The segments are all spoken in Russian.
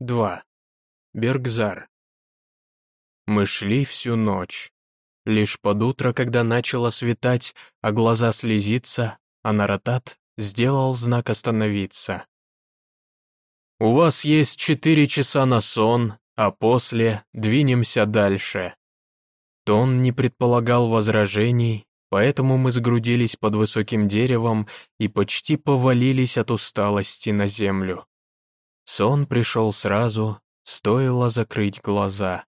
2. Бергзар. Мы шли всю ночь. Лишь под утро, когда начало светать, а глаза слезиться, Анаратат сделал знак остановиться. «У вас есть четыре часа на сон, а после двинемся дальше». Тон не предполагал возражений, поэтому мы сгрудились под высоким деревом и почти повалились от усталости на землю. Сон пришел сразу, стоило закрыть глаза.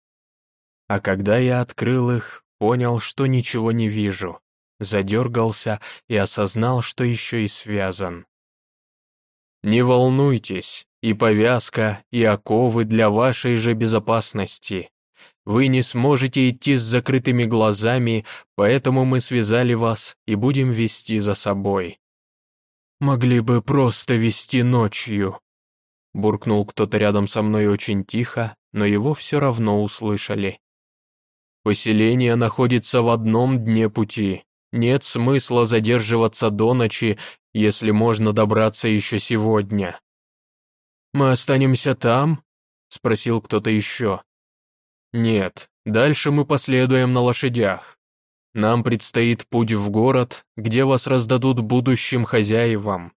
А когда я открыл их, понял, что ничего не вижу, задергался и осознал, что еще и связан. «Не волнуйтесь, и повязка, и оковы для вашей же безопасности. Вы не сможете идти с закрытыми глазами, поэтому мы связали вас и будем вести за собой». «Могли бы просто вести ночью», Буркнул кто-то рядом со мной очень тихо, но его все равно услышали. Поселение находится в одном дне пути. Нет смысла задерживаться до ночи, если можно добраться еще сегодня. «Мы останемся там?» — спросил кто-то еще. «Нет, дальше мы последуем на лошадях. Нам предстоит путь в город, где вас раздадут будущим хозяевам.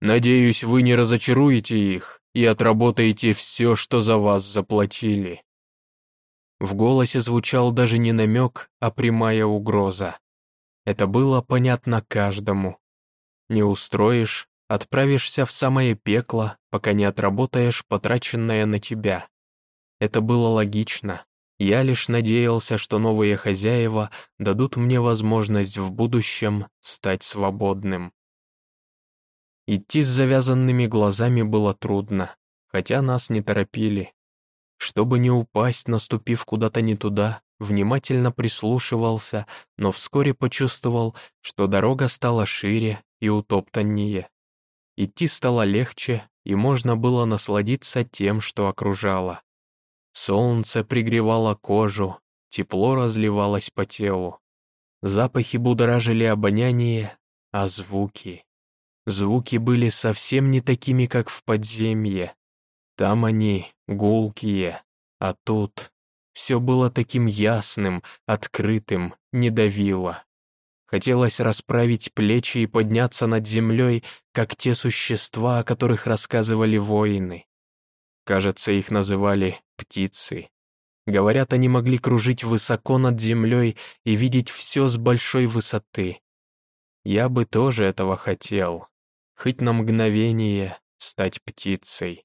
Надеюсь, вы не разочаруете их и отработаете все, что за вас заплатили». В голосе звучал даже не намек, а прямая угроза. Это было понятно каждому. Не устроишь, отправишься в самое пекло, пока не отработаешь потраченное на тебя. Это было логично. Я лишь надеялся, что новые хозяева дадут мне возможность в будущем стать свободным. Идти с завязанными глазами было трудно, хотя нас не торопили. Чтобы не упасть, наступив куда-то не туда, внимательно прислушивался, но вскоре почувствовал, что дорога стала шире и утоптаннее. Идти стало легче, и можно было насладиться тем, что окружало. Солнце пригревало кожу, тепло разливалось по телу. Запахи будоражили обоняние, а звуки... Звуки были совсем не такими, как в подземье. Там они гулкие, а тут все было таким ясным, открытым, не давило. Хотелось расправить плечи и подняться над землей, как те существа, о которых рассказывали воины. Кажется, их называли птицы. Говорят, они могли кружить высоко над землей и видеть все с большой высоты. Я бы тоже этого хотел хоть на мгновение стать птицей.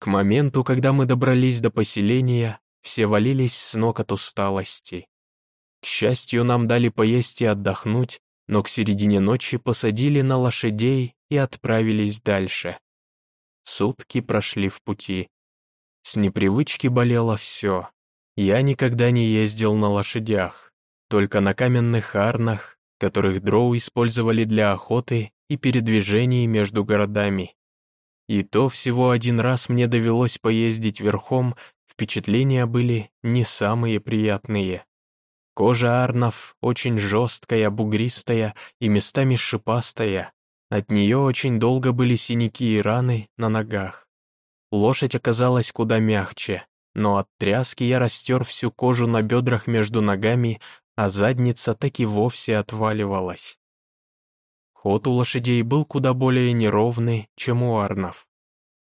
К моменту, когда мы добрались до поселения, все валились с ног от усталости. К счастью, нам дали поесть и отдохнуть, но к середине ночи посадили на лошадей и отправились дальше. Сутки прошли в пути. С непривычки болело все. Я никогда не ездил на лошадях, только на каменных арнах, которых дроу использовали для охоты и передвижений между городами. И то всего один раз мне довелось поездить верхом, впечатления были не самые приятные. Кожа арнов очень жесткая, бугристая и местами шипастая. От нее очень долго были синяки и раны на ногах. Лошадь оказалась куда мягче, но от тряски я растер всю кожу на бедрах между ногами, а задница так и вовсе отваливалась. Ход у лошадей был куда более неровный, чем у арнов.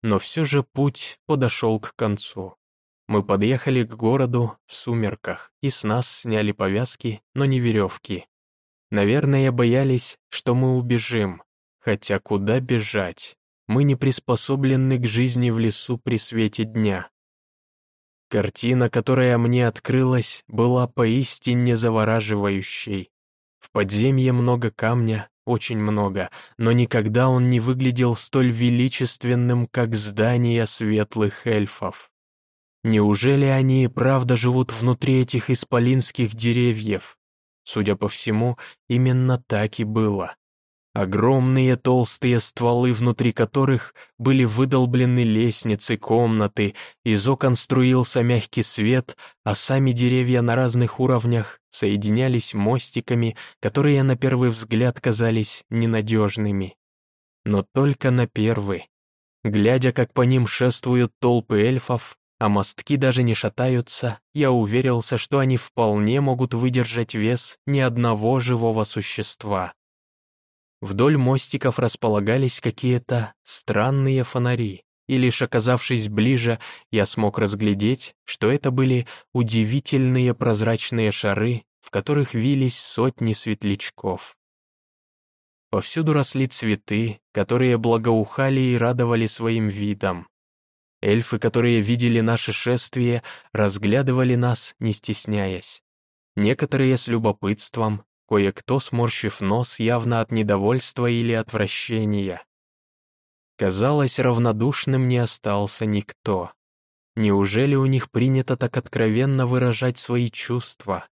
Но все же путь подошел к концу. Мы подъехали к городу в сумерках, и с нас сняли повязки, но не веревки. Наверное, боялись, что мы убежим. Хотя куда бежать? Мы не приспособлены к жизни в лесу при свете дня. Картина, которая мне открылась, была поистине завораживающей. В подземье много камня, очень много, но никогда он не выглядел столь величественным, как здание светлых эльфов. Неужели они и правда живут внутри этих исполинских деревьев? Судя по всему, именно так и было. Огромные толстые стволы, внутри которых были выдолблены лестницы, комнаты, из окон струился мягкий свет, а сами деревья на разных уровнях соединялись мостиками, которые на первый взгляд казались ненадежными. Но только на первый. Глядя, как по ним шествуют толпы эльфов, а мостки даже не шатаются, я уверился, что они вполне могут выдержать вес ни одного живого существа. Вдоль мостиков располагались какие-то странные фонари, и лишь оказавшись ближе, я смог разглядеть, что это были удивительные прозрачные шары, в которых вились сотни светлячков. Повсюду росли цветы, которые благоухали и радовали своим видом. Эльфы, которые видели наше шествие, разглядывали нас, не стесняясь. Некоторые с любопытством, кое-кто, сморщив нос, явно от недовольства или отвращения. Казалось, равнодушным не остался никто. Неужели у них принято так откровенно выражать свои чувства?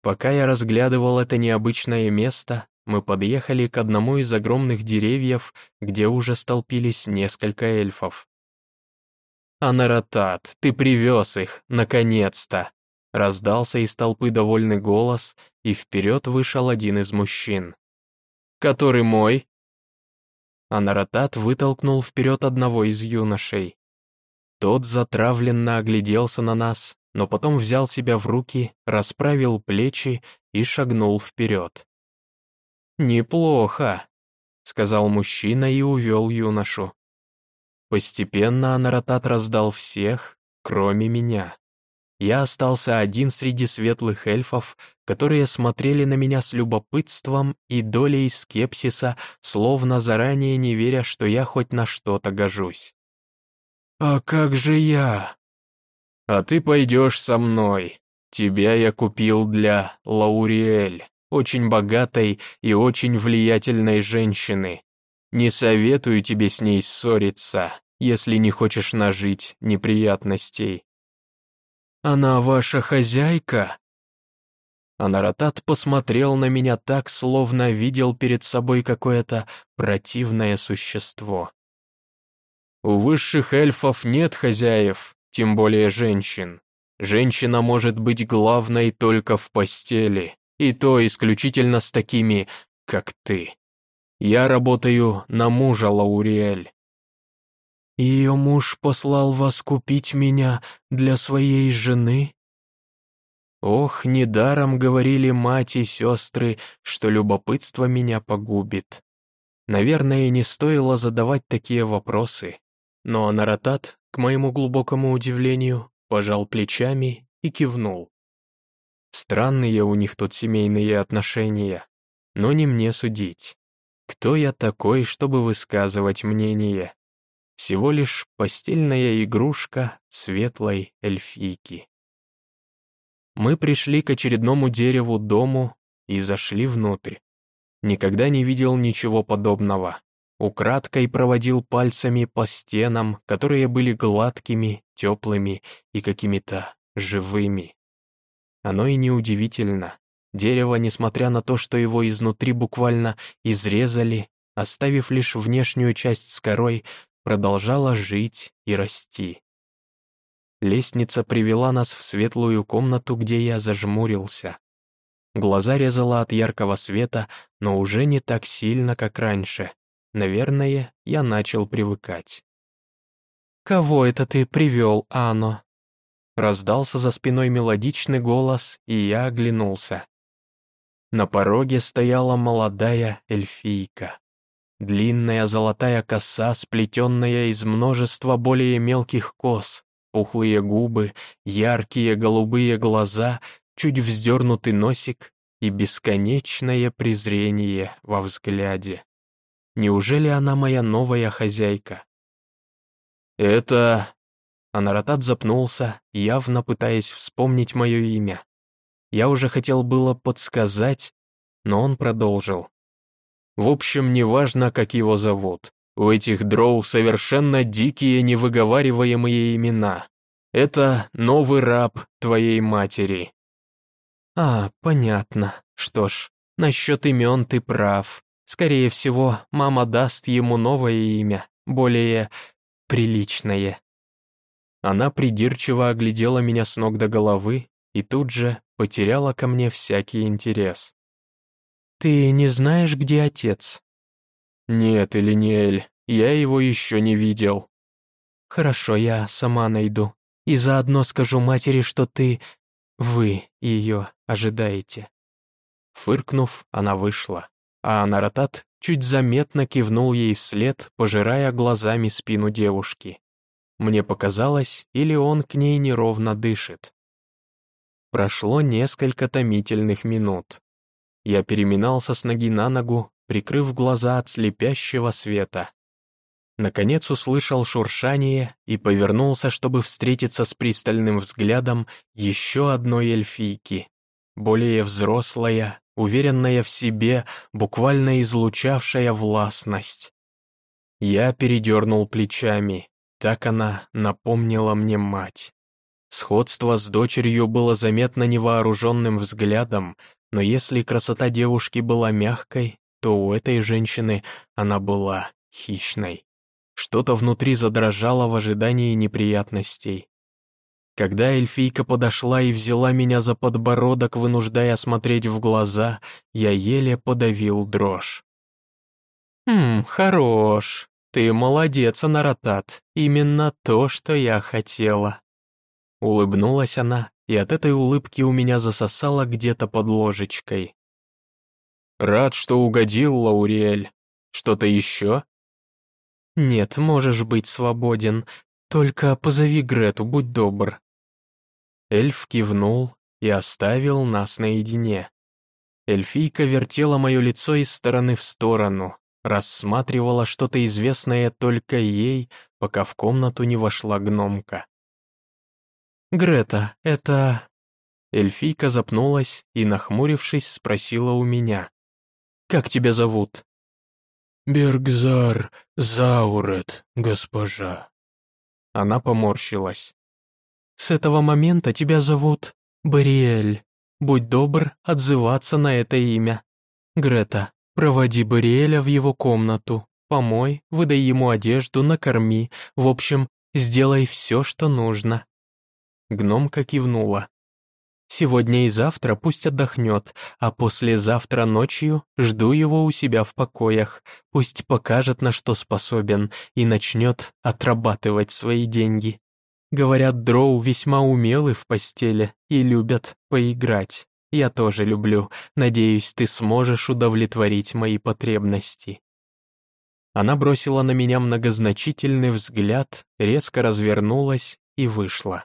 Пока я разглядывал это необычное место, мы подъехали к одному из огромных деревьев, где уже столпились несколько эльфов. «Анаратат, ты привез их, наконец-то!» Раздался из толпы довольный голос, и вперед вышел один из мужчин. «Который мой?» Анаратат вытолкнул вперед одного из юношей. Тот затравленно огляделся на нас, но потом взял себя в руки, расправил плечи и шагнул вперед. «Неплохо», — сказал мужчина и увел юношу. Постепенно Анаратат раздал всех, кроме меня. Я остался один среди светлых эльфов, которые смотрели на меня с любопытством и долей скепсиса, словно заранее не веря, что я хоть на что-то гожусь. «А как же я?» «А ты пойдешь со мной. Тебя я купил для Лауриэль, очень богатой и очень влиятельной женщины. Не советую тебе с ней ссориться, если не хочешь нажить неприятностей». «Она ваша хозяйка?» Анаратат посмотрел на меня так, словно видел перед собой какое-то противное существо. «У высших эльфов нет хозяев, тем более женщин. Женщина может быть главной только в постели, и то исключительно с такими, как ты. Я работаю на мужа Лауриэль. Ее муж послал вас купить меня для своей жены?» Ох, недаром говорили мать и сестры, что любопытство меня погубит. Наверное, не стоило задавать такие вопросы. Но Наратат, к моему глубокому удивлению, пожал плечами и кивнул. Странные у них тут семейные отношения, но не мне судить. Кто я такой, чтобы высказывать мнение? Всего лишь постельная игрушка светлой эльфийки. Мы пришли к очередному дереву дому и зашли внутрь. Никогда не видел ничего подобного. Украдкой проводил пальцами по стенам, которые были гладкими, теплыми и какими-то живыми. Оно и неудивительно. Дерево, несмотря на то, что его изнутри буквально изрезали, оставив лишь внешнюю часть с корой, продолжала жить и расти. Лестница привела нас в светлую комнату, где я зажмурился. Глаза резала от яркого света, но уже не так сильно, как раньше. Наверное, я начал привыкать. «Кого это ты привел, Ано?» Раздался за спиной мелодичный голос, и я оглянулся. На пороге стояла молодая эльфийка. Длинная золотая коса, сплетенная из множества более мелких кос, пухлые губы, яркие голубые глаза, чуть вздернутый носик и бесконечное презрение во взгляде. Неужели она моя новая хозяйка? «Это...» Анаратат запнулся, явно пытаясь вспомнить мое имя. Я уже хотел было подсказать, но он продолжил. В общем, неважно, как его зовут. У этих дроу совершенно дикие невыговариваемые имена. Это новый раб твоей матери. А, понятно. Что ж, насчет имен ты прав. Скорее всего, мама даст ему новое имя, более приличное. Она придирчиво оглядела меня с ног до головы и тут же потеряла ко мне всякий интерес. «Ты не знаешь, где отец?» «Нет, Элиниэль, Я его еще не видел». «Хорошо, я сама найду. И заодно скажу матери, что ты... вы ее ожидаете». Фыркнув, она вышла, а Анаратат чуть заметно кивнул ей вслед, пожирая глазами спину девушки. Мне показалось, или он к ней неровно дышит. Прошло несколько томительных минут. Я переминался с ноги на ногу, прикрыв глаза от слепящего света. Наконец услышал шуршание и повернулся, чтобы встретиться с пристальным взглядом еще одной эльфийки, более взрослая, уверенная в себе, буквально излучавшая властность. Я передернул плечами, так она напомнила мне мать. Сходство с дочерью было заметно невооруженным взглядом, но если красота девушки была мягкой, то у этой женщины она была хищной. Что-то внутри задрожало в ожидании неприятностей. Когда эльфийка подошла и взяла меня за подбородок, вынуждая смотреть в глаза, я еле подавил дрожь. «Хм, хорош. Ты молодец, Анаратат. Именно то, что я хотела». Улыбнулась она, и от этой улыбки у меня засосало где-то под ложечкой. «Рад, что угодил, Лауриэль. Что-то еще?» «Нет, можешь быть свободен. Только позови Грету, будь добр». Эльф кивнул и оставил нас наедине. Эльфийка вертела мое лицо из стороны в сторону, рассматривала что-то известное только ей, пока в комнату не вошла гномка. «Грета, это...» Эльфийка запнулась и, нахмурившись, спросила у меня. «Как тебя зовут?» «Бергзар Заурет, госпожа». Она поморщилась. «С этого момента тебя зовут Бариэль. Будь добр отзываться на это имя. Грета, проводи Бариэля в его комнату, помой, выдай ему одежду, накорми, в общем, сделай все, что нужно. Гномка кивнула. «Сегодня и завтра пусть отдохнет, а послезавтра ночью жду его у себя в покоях. Пусть покажет, на что способен, и начнет отрабатывать свои деньги. Говорят, дроу весьма умелы в постели и любят поиграть. Я тоже люблю. Надеюсь, ты сможешь удовлетворить мои потребности». Она бросила на меня многозначительный взгляд, резко развернулась и вышла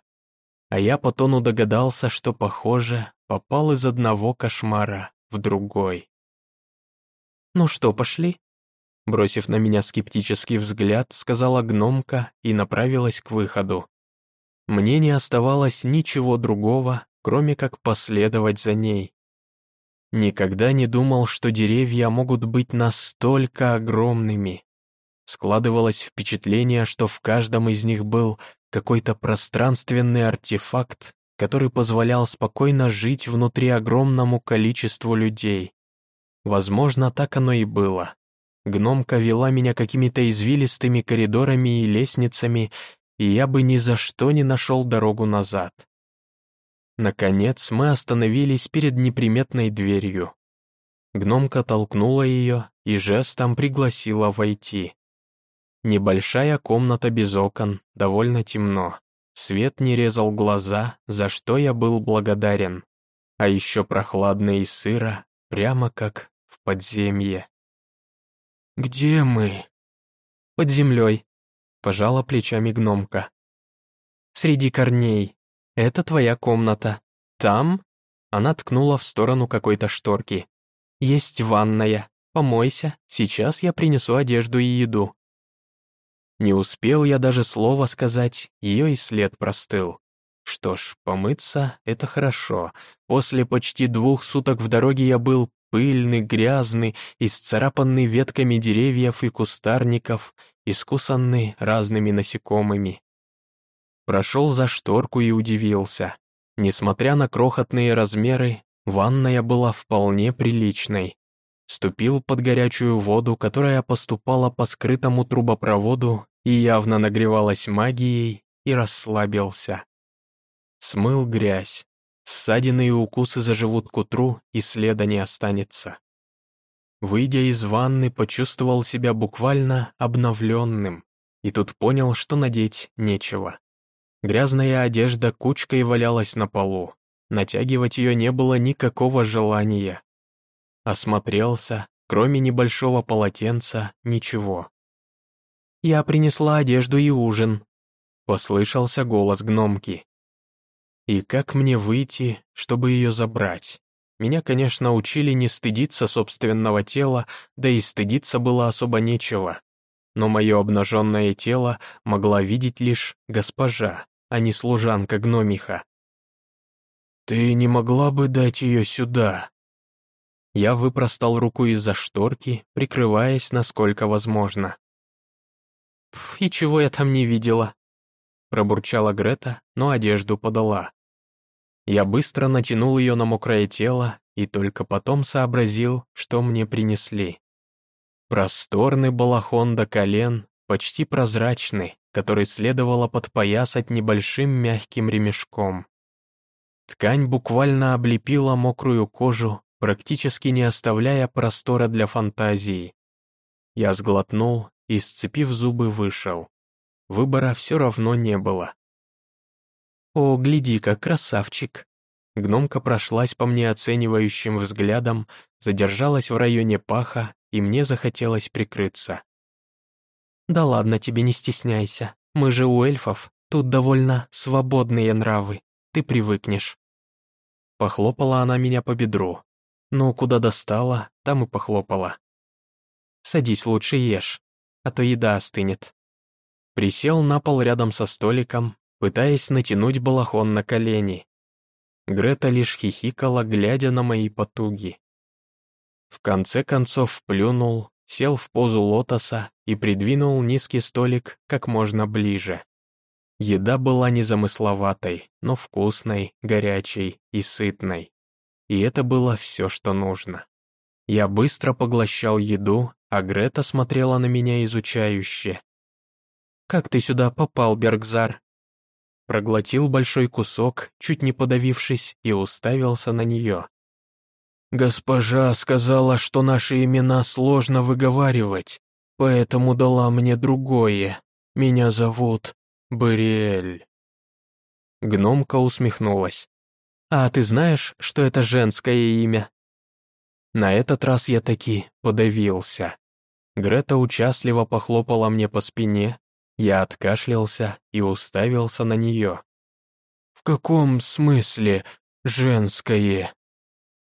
а я по тону догадался, что, похоже, попал из одного кошмара в другой. «Ну что, пошли?» Бросив на меня скептический взгляд, сказала гномка и направилась к выходу. Мне не оставалось ничего другого, кроме как последовать за ней. Никогда не думал, что деревья могут быть настолько огромными. Складывалось впечатление, что в каждом из них был какой-то пространственный артефакт, который позволял спокойно жить внутри огромному количеству людей. Возможно, так оно и было. Гномка вела меня какими-то извилистыми коридорами и лестницами, и я бы ни за что не нашел дорогу назад. Наконец мы остановились перед неприметной дверью. Гномка толкнула ее и жестом пригласила войти. Небольшая комната без окон, довольно темно. Свет не резал глаза, за что я был благодарен. А еще прохладно и сыро, прямо как в подземье. «Где мы?» «Под землей», — пожала плечами гномка. «Среди корней. Это твоя комната. Там...» Она ткнула в сторону какой-то шторки. «Есть ванная. Помойся, сейчас я принесу одежду и еду. Не успел я даже слова сказать, ее и след простыл. Что ж, помыться — это хорошо. После почти двух суток в дороге я был пыльный, грязный, исцарапанный ветками деревьев и кустарников, искусанный разными насекомыми. Прошел за шторку и удивился. Несмотря на крохотные размеры, ванная была вполне приличной. Ступил под горячую воду, которая поступала по скрытому трубопроводу и явно нагревалась магией, и расслабился. Смыл грязь. Ссадины и укусы заживут к утру, и следа не останется. Выйдя из ванны, почувствовал себя буквально обновленным, и тут понял, что надеть нечего. Грязная одежда кучкой валялась на полу, натягивать ее не было никакого желания. Осмотрелся, кроме небольшого полотенца, ничего. «Я принесла одежду и ужин», — послышался голос гномки. «И как мне выйти, чтобы ее забрать?» Меня, конечно, учили не стыдиться собственного тела, да и стыдиться было особо нечего. Но мое обнаженное тело могла видеть лишь госпожа, а не служанка гномиха. «Ты не могла бы дать ее сюда?» Я выпростал руку из-за шторки, прикрываясь, насколько возможно. «Пф, и чего я там не видела?» Пробурчала Грета, но одежду подала. Я быстро натянул ее на мокрое тело и только потом сообразил, что мне принесли. Просторный балахон до колен, почти прозрачный, который следовало подпоясать небольшим мягким ремешком. Ткань буквально облепила мокрую кожу, практически не оставляя простора для фантазии. Я сглотнул и, сцепив зубы, вышел. Выбора все равно не было. «О, гляди-ка, красавчик!» Гномка прошлась по мне оценивающим взглядом, задержалась в районе паха, и мне захотелось прикрыться. «Да ладно тебе, не стесняйся. Мы же у эльфов, тут довольно свободные нравы. Ты привыкнешь». Похлопала она меня по бедру. Ну, куда достала, там и похлопала. «Садись лучше ешь, а то еда остынет». Присел на пол рядом со столиком, пытаясь натянуть балахон на колени. Грета лишь хихикала, глядя на мои потуги. В конце концов плюнул, сел в позу лотоса и придвинул низкий столик как можно ближе. Еда была незамысловатой, но вкусной, горячей и сытной. И это было все, что нужно. Я быстро поглощал еду, а Грета смотрела на меня изучающе. «Как ты сюда попал, Бергзар?» проглотил большой кусок, чуть не подавившись, и уставился на нее. «Госпожа сказала, что наши имена сложно выговаривать, поэтому дала мне другое. Меня зовут Бриэль». Гномка усмехнулась. «А ты знаешь, что это женское имя?» На этот раз я таки подавился. Грета участливо похлопала мне по спине, я откашлялся и уставился на нее. «В каком смысле женское?»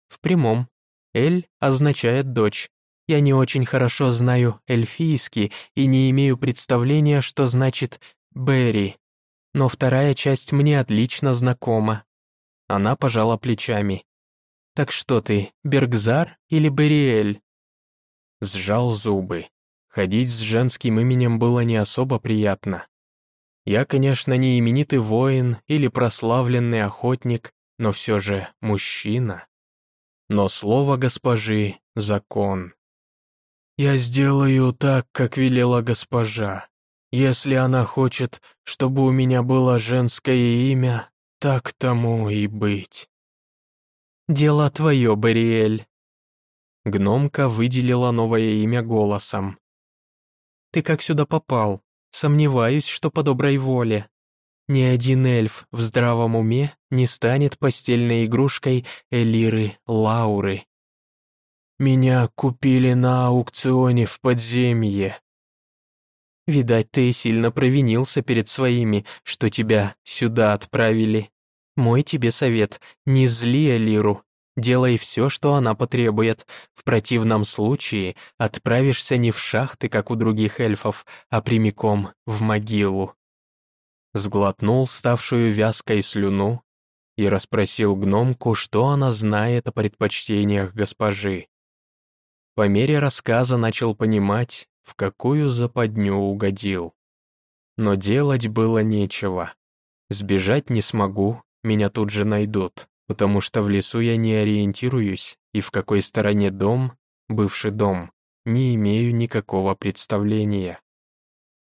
«В прямом. Эль означает дочь. Я не очень хорошо знаю эльфийский и не имею представления, что значит «Берри». Но вторая часть мне отлично знакома». Она пожала плечами. «Так что ты, Бергзар или Бериэль?» Сжал зубы. Ходить с женским именем было не особо приятно. Я, конечно, не именитый воин или прославленный охотник, но все же мужчина. Но слово госпожи — закон. «Я сделаю так, как велела госпожа. Если она хочет, чтобы у меня было женское имя, так тому и быть». «Дело твое, Бариэль». Гномка выделила новое имя голосом. Ты как сюда попал? Сомневаюсь, что по доброй воле. Ни один эльф в здравом уме не станет постельной игрушкой Элиры Лауры. Меня купили на аукционе в подземье. Видать, ты сильно провинился перед своими, что тебя сюда отправили. Мой тебе совет, не зли Элиру, Делай все, что она потребует. В противном случае отправишься не в шахты, как у других эльфов, а прямиком в могилу. Сглотнул ставшую вязкой слюну и расспросил гномку, что она знает о предпочтениях госпожи. По мере рассказа начал понимать, в какую западню угодил. Но делать было нечего. Сбежать не смогу, меня тут же найдут потому что в лесу я не ориентируюсь, и в какой стороне дом, бывший дом, не имею никакого представления.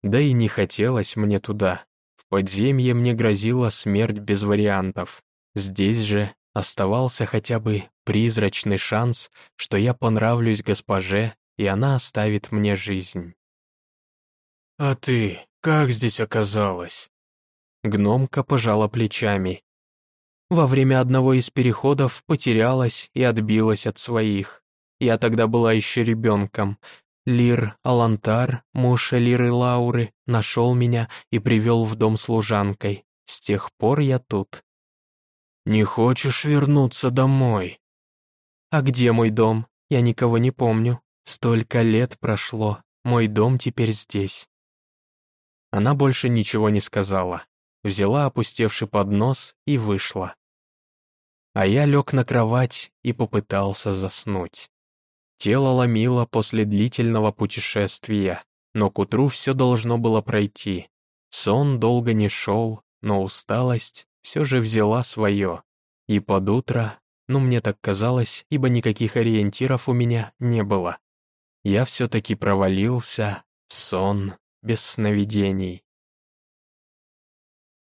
Да и не хотелось мне туда. В подземье мне грозила смерть без вариантов. Здесь же оставался хотя бы призрачный шанс, что я понравлюсь госпоже, и она оставит мне жизнь. «А ты как здесь оказалась?» Гномка пожала плечами. Во время одного из переходов потерялась и отбилась от своих. Я тогда была еще ребенком. Лир Алантар, муж Лиры Лауры, нашел меня и привел в дом служанкой. С тех пор я тут. «Не хочешь вернуться домой?» «А где мой дом? Я никого не помню. Столько лет прошло. Мой дом теперь здесь». Она больше ничего не сказала. Взяла опустевший поднос и вышла. А я лег на кровать и попытался заснуть. Тело ломило после длительного путешествия, но к утру все должно было пройти. Сон долго не шел, но усталость все же взяла свое. И под утро, ну мне так казалось, ибо никаких ориентиров у меня не было. Я все-таки провалился в сон без сновидений.